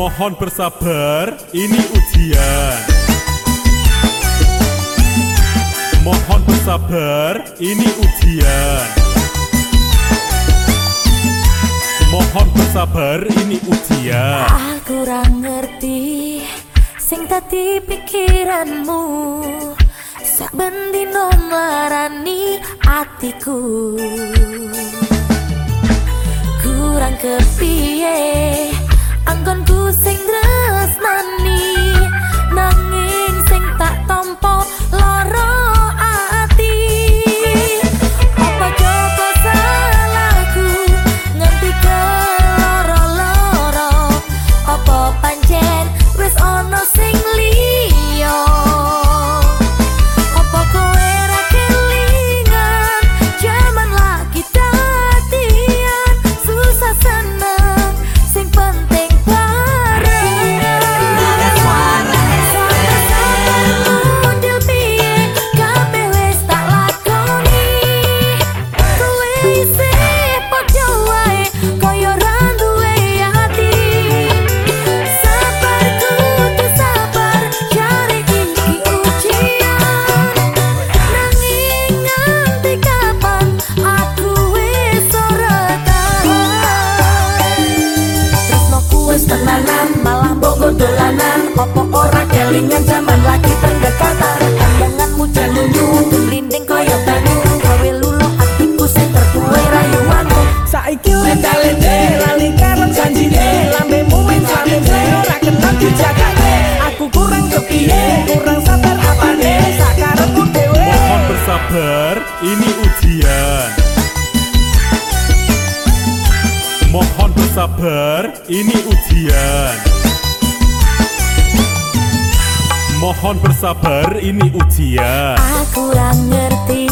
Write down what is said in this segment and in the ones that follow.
Mohon bersabar, ini ujian. Mohon bersabar, ini ujian. Mohon bersabar, ini ujian. Aku ora ngerti sing tadi pikiranmu sak bendino marani atiku kurang kepiye dolanan. Opo ora kelingan zaman lagi pendekatan? Pandanganmu jalunyu merinding koyo banyu gawe lulu hatiku sing tertuai rayuanmu Saiki lende-lende lali karo janjine. lambemu wis lamene ora kenal dijagane. Aku kurang kepiye kurang sabar apane? Sakarepku dhewe. Mohon bersabar, ini ujian. Mohon bersabar, ini ujian. Mohon bersabar, ini ujian. Aku ora ngerti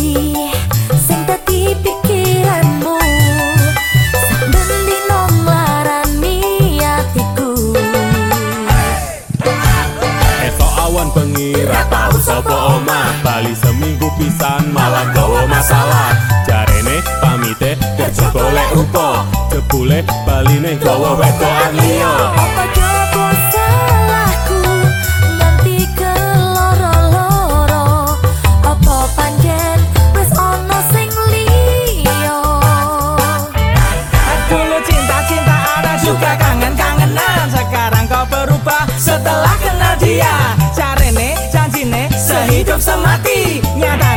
sing dadi pikiranmu. Sambil dino marani atiku. Esok awan pengira tahu sopo omah. Bali seminggu pisan malah gawa masalah. Jarene pamite kerja golek upo Jebule baline gawa wedokan liya hidup semati nyata